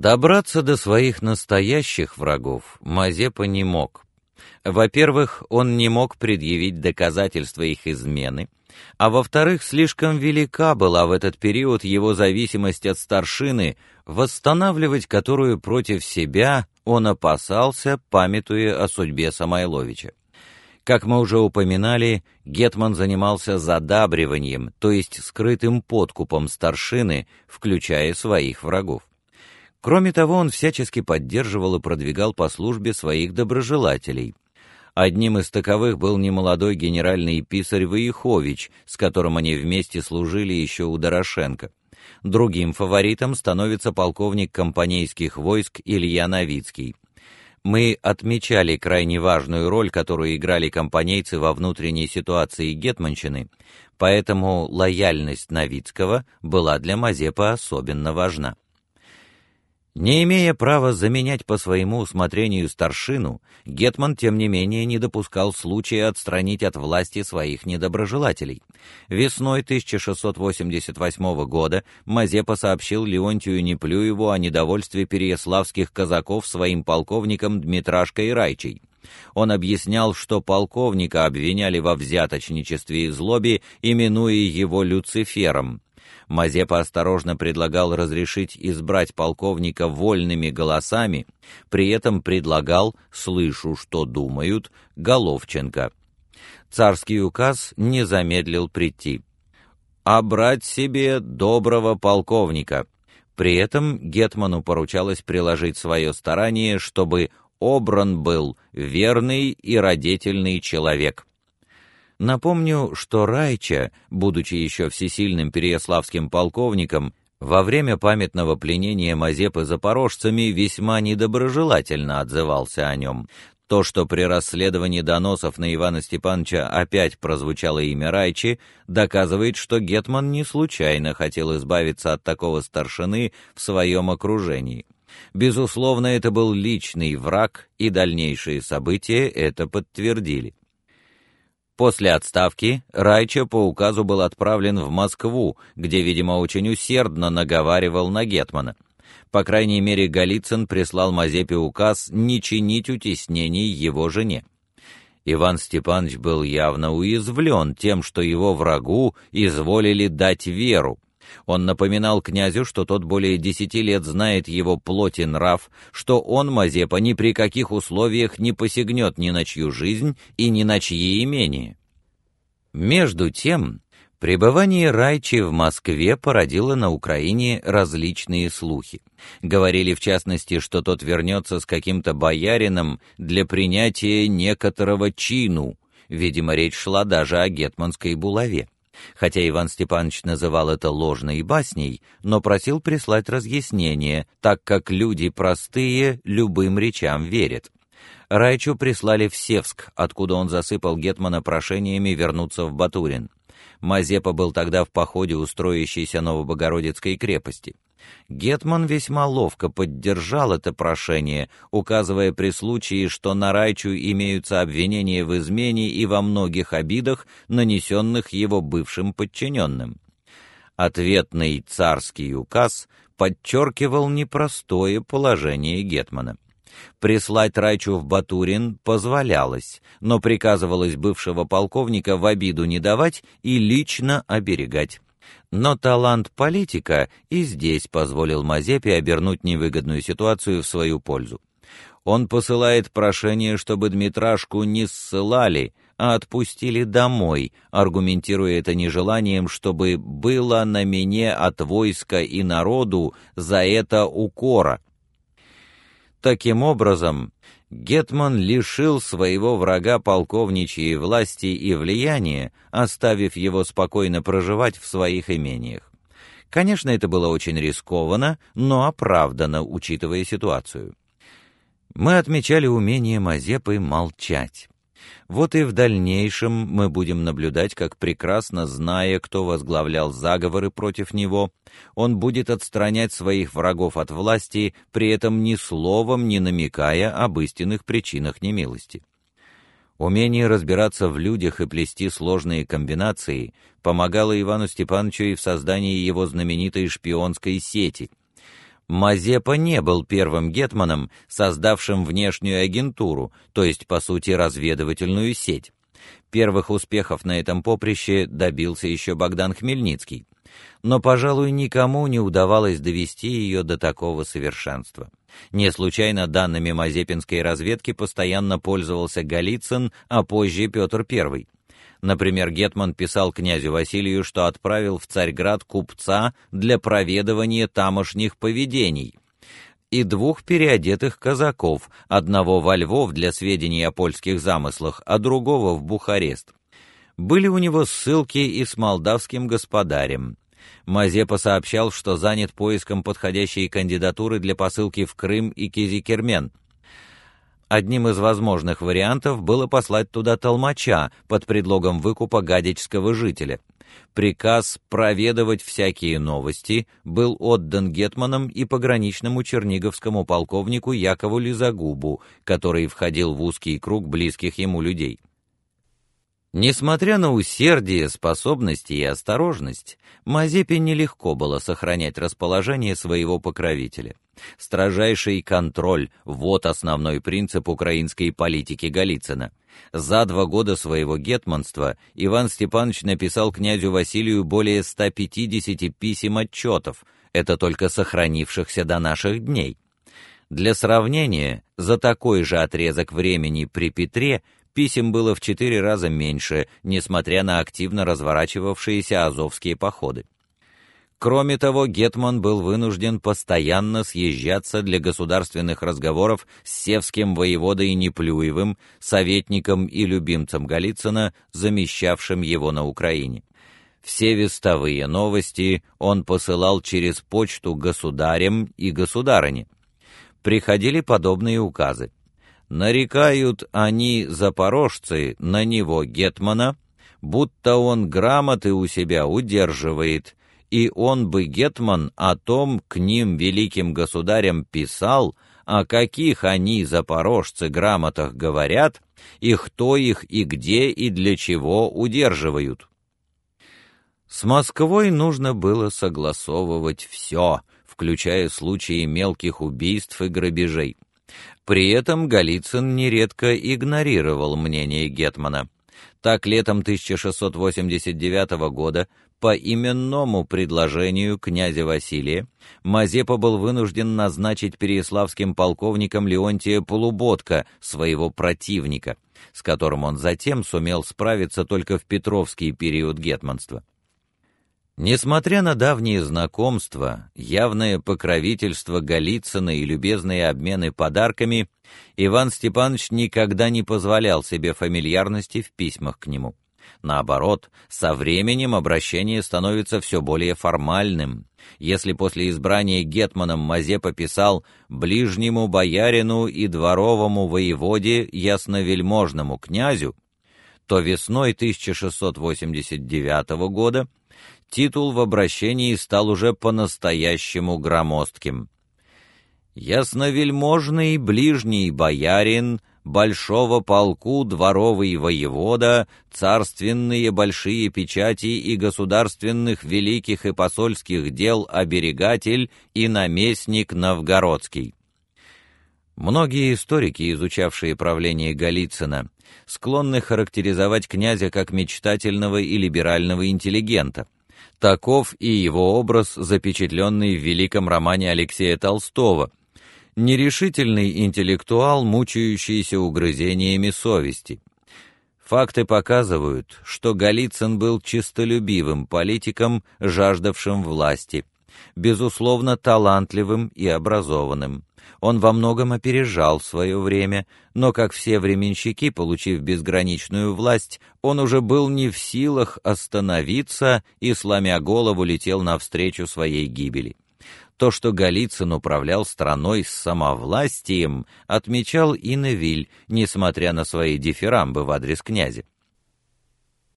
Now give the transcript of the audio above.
Добраться до своих настоящих врагов Мазепа не мог. Во-первых, он не мог предъявить доказательства их измены, а во-вторых, слишком велика была в этот период его зависимость от старшины, восстанавливать которую против себя он опасался, памятуя о судьбе Самойловича. Как мы уже упоминали, гетман занимался задабриванием, то есть скрытым подкупом старшины, включая своих врагов. Кроме того, он всячески поддерживал и продвигал по службе своих доброжелателей. Одним из таковых был немолодой генеральный писарь Воихович, с которым они вместе служили еще у Дорошенко. Другим фаворитом становится полковник компанейских войск Илья Новицкий. Мы отмечали крайне важную роль, которую играли компанейцы во внутренней ситуации гетманщины, поэтому лояльность Новицкого была для Мазепы особенно важна. Не имея права заменять по своему усмотрению старшину, гетман тем не менее не допускал случая отстранить от власти своих недоброжелателей. Весной 1688 года Мазепа сообщил Леонтию Неплюеву о недовольстве переяславских казаков своим полковником Дмитрашкой Райчей. Он объяснял, что полковника обвиняли во взяточничестве и злобе, именуя его Люцифером. Мазепа осторожно предлагал разрешить избрать полковника вольными голосами, при этом предлагал, слышу, что думают, Головченко. Царский указ не замедлил прийти. «А брать себе доброго полковника». При этом гетману поручалось приложить свое старание, чтобы обран был верный и родительный человек. Напомню, что Райча, будучи еще всесильным переяславским полковником, во время памятного пленения Мазепы запорожцами весьма недоброжелательно отзывался о нем. То, что при расследовании доносов на Ивана Степановича опять прозвучало имя Райчи, доказывает, что гетман не случайно хотел избавиться от такого старшины в своем окружении. Безусловно, это был личный враг, и дальнейшие события это подтвердили. После отставки Райча по указу был отправлен в Москву, где, видимо, очень усердно наговаривал на гетмана. По крайней мере, Голицын прислал Мазепе указ не чинить утеснений его жене. Иван Степанович был явно уязвлен тем, что его врагу изволили дать веру. Он напоминал князю, что тот более десяти лет знает его плоть и нрав, что он, Мазепа, ни при каких условиях не посягнет ни на чью жизнь и ни на чьи имения. Между тем, пребывание Райчи в Москве породило на Украине различные слухи. Говорили, в частности, что тот вернется с каким-то боярином для принятия некоторого чину, видимо, речь шла даже о гетманской булаве. Хотя Иван Степанович называл это ложной басней, но просил прислать разъяснение, так как люди простые любым речам верят. Райчу прислали в Севск, откуда он засыпал гетмана прошениями вернуться в Батурин. Мазепа был тогда в походе у строящейся Новобогородицкой крепости. Гетман весьма ловко поддержал это прошение, указывая при случае, что на Райчу имеются обвинения в измене и во многих обидах, нанесенных его бывшим подчиненным. Ответный царский указ подчеркивал непростое положение гетмана. Прислать Райчу в Батурин позволялось, но приказывалось бывшего полковника в обиду не давать и лично оберегать. Но талант политика и здесь позволил Мазепе обернуть невыгодную ситуацию в свою пользу. Он посылает прошение, чтобы Дмитрашку не ссылали, а отпустили домой, аргументируя это нежеланием, чтобы было на мне от войска и народу за это укора. Таким образом, гетман лишил своего врага полковничьей власти и влияния, оставив его спокойно проживать в своих имениях. Конечно, это было очень рискованно, но оправдано, учитывая ситуацию. Мы отмечали умение Мазепы молчать. Вот и в дальнейшем мы будем наблюдать, как прекрасно зная, кто возглавлял заговоры против него, он будет отстранять своих врагов от власти, при этом ни словом не намекая об истинных причинах немилости. Умение разбираться в людях и плести сложные комбинации помогало Ивану Степановичу и в создании его знаменитой шпионской сети. Мазепа не был первым гетманом, создавшим внешнюю агентуру, то есть по сути разведывательную сеть. Первых успехов на этом поприще добился еще Богдан Хмельницкий, но, пожалуй, никому не удавалось довести ее до такого совершенства. Не случайно данными мазепинской разведки постоянно пользовался Голицын, а позже Петр I. Например, гетман писал князю Василию, что отправил в Царьград купца для проведывания тамошних поведений и двух переодетых казаков, одного во Львов для сведений о польских замыслах, а другого в Бухарест. Были у него ссылки и с молдавским господарем. Мазепа сообщал, что занят поиском подходящей кандидатуры для посылки в Крым и Кизикермен. Одним из возможных вариантов было послать туда толмача под предлогом выкупа гадячского жителя. Приказ проведывать всякие новости был отдан гетманам и пограничному черниговскому полковнику Якову Лизагубу, который входил в узкий круг близких ему людей. Несмотря на усердие, способности и осторожность, Мазепе нелегко было сохранять расположение своего покровителя. Строжайший контроль вот основной принцип украинской политики Голицына. За два года своего гетманства Иван Степанович написал князю Василию более 150 писем отчетов, это только сохранившихся до наших дней. Для сравнения, за такой же отрезок времени при Петре писем было в четыре раза меньше, несмотря на активно разворачивавшиеся азовские походы. Кроме того, гетман был вынужден постоянно съезжаться для государственных разговоров с севским воеводой Неплюевым, советником и любимцем Голицына, замещавшим его на Украине. Все вестовые новости он посылал через почту государям и государыне. Приходили подобные указы. Нарекают они запорожцы на него гетмана, будто он грамоты у себя удерживает и он бы гетман о том к ним великим государям писал, о каких они запорожцы грамотах говорят, и кто их и где и для чего удерживают. С Москвой нужно было согласовывать все, включая случаи мелких убийств и грабежей. При этом Голицын нередко игнорировал мнение гетмана. Так летом 1689 года по именному предложению князя Василия Мазепа был вынужден назначить переяславским полковником Леонтия Полуботка, своего противника, с которым он затем сумел справиться только в Петровский период гетманства. Несмотря на давние знакомства, явное покровительство Голицына и любезные обмены подарками, Иван Степанович никогда не позволял себе фамильярности в письмах к нему. Наоборот, со временем обращение становится все более формальным. Если после избрания гетманом Мазепа писал ближнему боярину и дворовому воеводе ясновельможному князю, то весной 1689 года титул в обращении стал уже по-настоящему громоздким. Ясновельможный ближний боярин большого полку дворовый воевода, царственные большие печати и государственных великих и посольских дел оберегатель и наместник новгородский. Многие историки, изучавшие правление Голицына, склонны характеризовать князя как мечтательного и либерального интеллигента. Таков и его образ, запечатленный в великом романе Алексея Толстого – нерешительный интеллектуал, мучающийся угрызениями совести. Факты показывают, что Голицын был чистолюбивым политиком, жаждавшим власти, безусловно талантливым и образованным. Он во многом опережал свое время, но как все временщики, получив безграничную власть, он уже был не в силах остановиться и сломя голову летел навстречу своей гибели. То, что Голицын управлял страной с самовластием, отмечал и Невиль, несмотря на свои дифирамбы в адрес князя.